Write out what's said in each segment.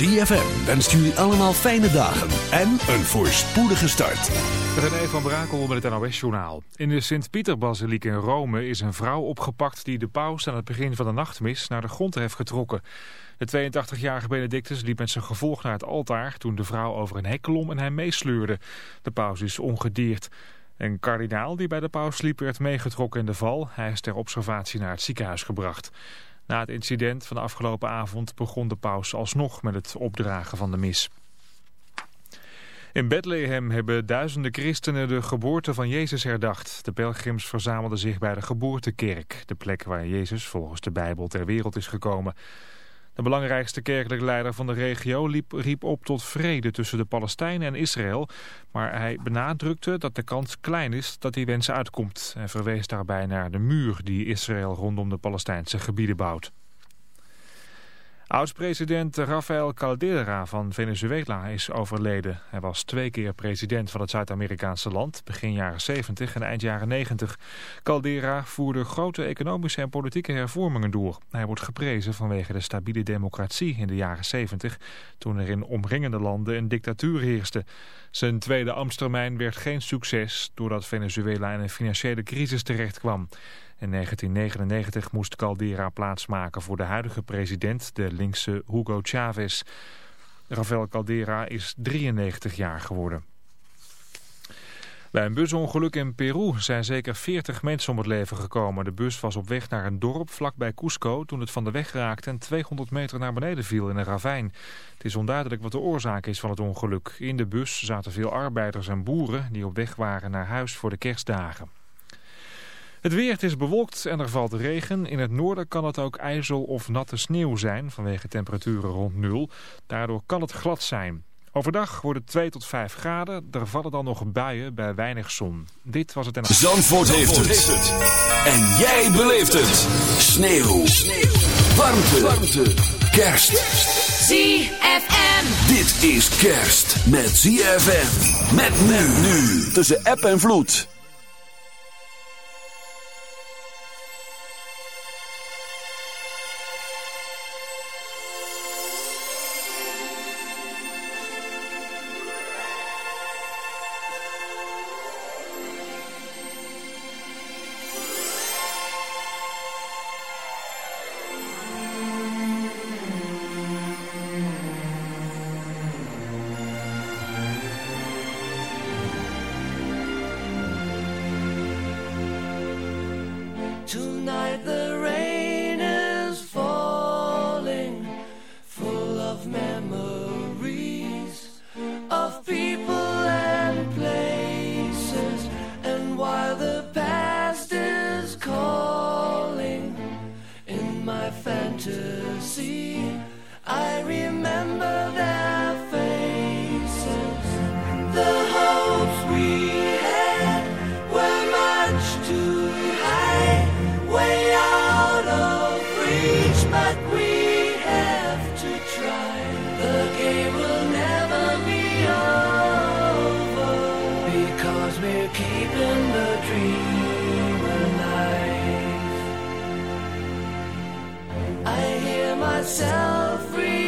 ZFM wenst jullie allemaal fijne dagen en een voorspoedige start. René van Brakel met het NOS-journaal. In de Sint-Pieter-basiliek in Rome is een vrouw opgepakt die de paus aan het begin van de nachtmis naar de grond heeft getrokken. De 82-jarige Benedictus liep met zijn gevolg naar het altaar toen de vrouw over een hek klom en hij meesleurde. De paus is ongedeerd. Een kardinaal die bij de paus liep werd meegetrokken in de val. Hij is ter observatie naar het ziekenhuis gebracht. Na het incident van de afgelopen avond begon de paus alsnog met het opdragen van de mis. In Bethlehem hebben duizenden christenen de geboorte van Jezus herdacht. De pelgrims verzamelden zich bij de geboortekerk, de plek waar Jezus volgens de Bijbel ter wereld is gekomen. De belangrijkste kerkelijke leider van de regio liep, riep op tot vrede tussen de Palestijnen en Israël. Maar hij benadrukte dat de kans klein is dat die wens uitkomt. En verwees daarbij naar de muur die Israël rondom de Palestijnse gebieden bouwt. Oud-president Rafael Caldera van Venezuela is overleden. Hij was twee keer president van het Zuid-Amerikaanse land, begin jaren 70 en eind jaren 90. Caldera voerde grote economische en politieke hervormingen door. Hij wordt geprezen vanwege de stabiele democratie in de jaren 70, toen er in omringende landen een dictatuur heerste. Zijn tweede ambtstermijn werd geen succes, doordat Venezuela in een financiële crisis terecht kwam. In 1999 moest Caldera plaatsmaken voor de huidige president, de linkse Hugo Chavez. Rafael Caldera is 93 jaar geworden. Bij een busongeluk in Peru zijn zeker 40 mensen om het leven gekomen. De bus was op weg naar een dorp vlakbij Cusco toen het van de weg raakte en 200 meter naar beneden viel in een ravijn. Het is onduidelijk wat de oorzaak is van het ongeluk. In de bus zaten veel arbeiders en boeren die op weg waren naar huis voor de kerstdagen. Het weer het is bewolkt en er valt regen. In het noorden kan het ook ijzel of natte sneeuw zijn vanwege temperaturen rond nul. Daardoor kan het glad zijn. Overdag wordt het 2 tot 5 graden. Er vallen dan nog buien bij weinig zon. Dit was het en... Zandvoort, Zandvoort heeft, het. En jij beleeft het. Sneeuw. sneeuw. Warmte. Warmte. Kerst. ZFM. Dit is kerst met ZFM. Met men nu. Tussen app en vloed. Cause we're keeping the dream alive. I hear myself breathe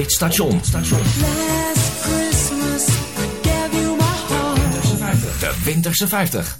dit station. station. De Winterse 50.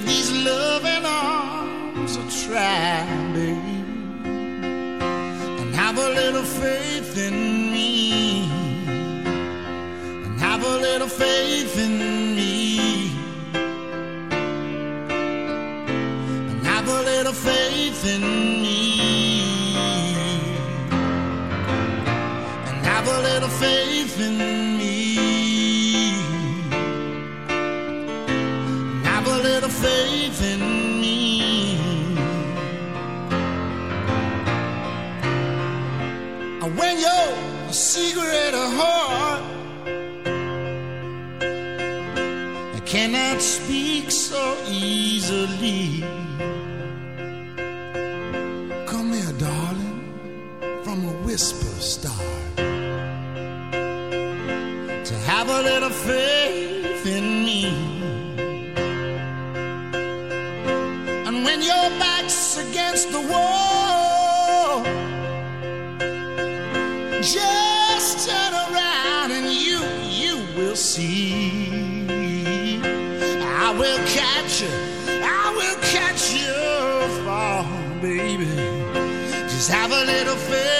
give these loving arms a try. From a whisper star To have a little faith in me. And when your back's against the wall, just turn around and you, you will see. I will catch you, I will catch you fall, baby. Just have a little faith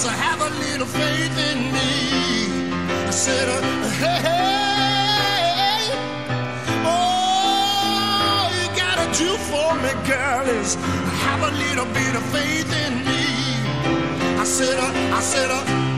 To have a little faith in me. I said, uh, hey, hey, all you gotta do for me, girl, is have a little bit of faith in me. I said, uh, I said, uh,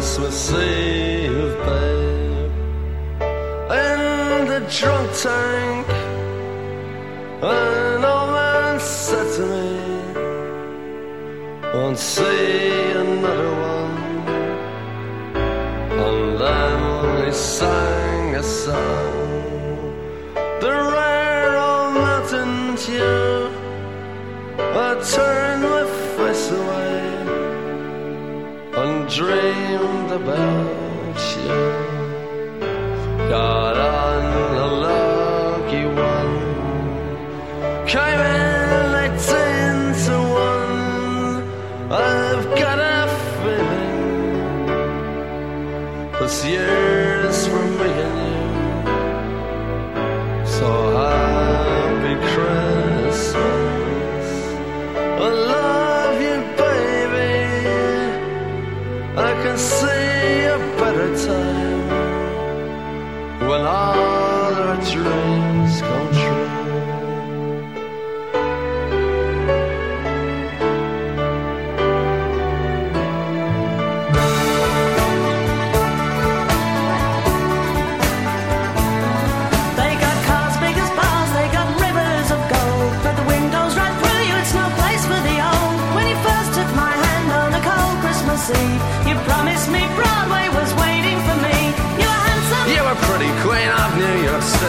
Christmas Eve, babe, in the drunk tank. An old man said to me, "Won't see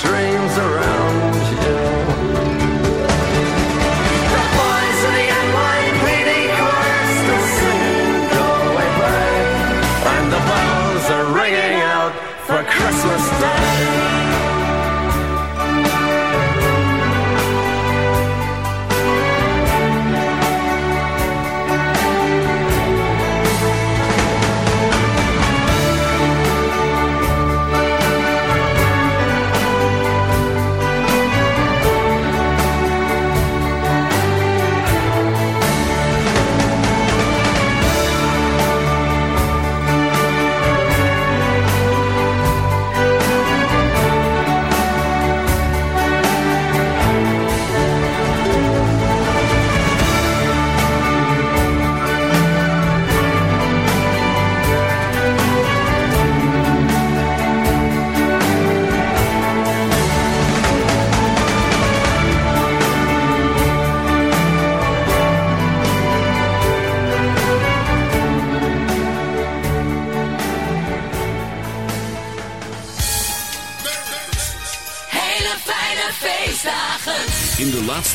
dreams around.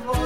the.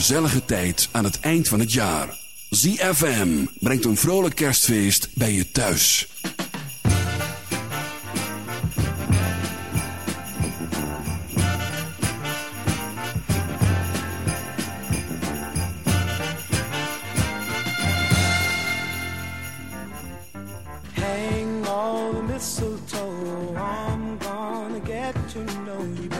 Gezellige tijd aan het eind van het jaar. ZFM brengt een vrolijk kerstfeest bij je thuis. Hang all the mistletoe. I'm gonna get to know you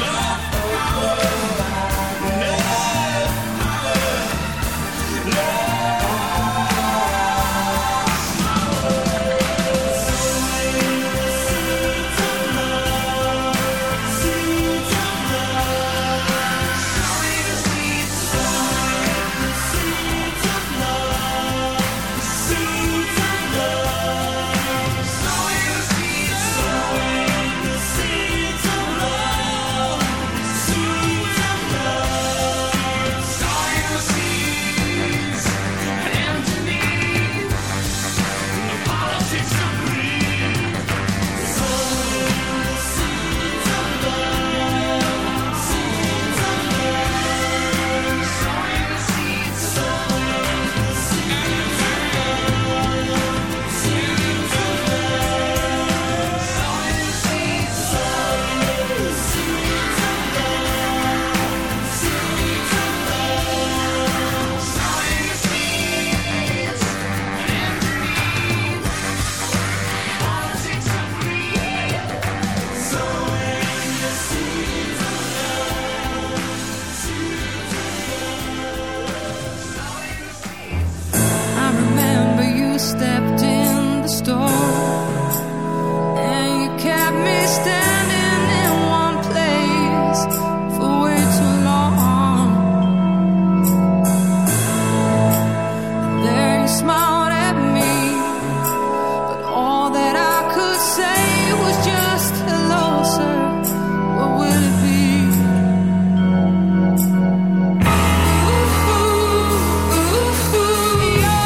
love.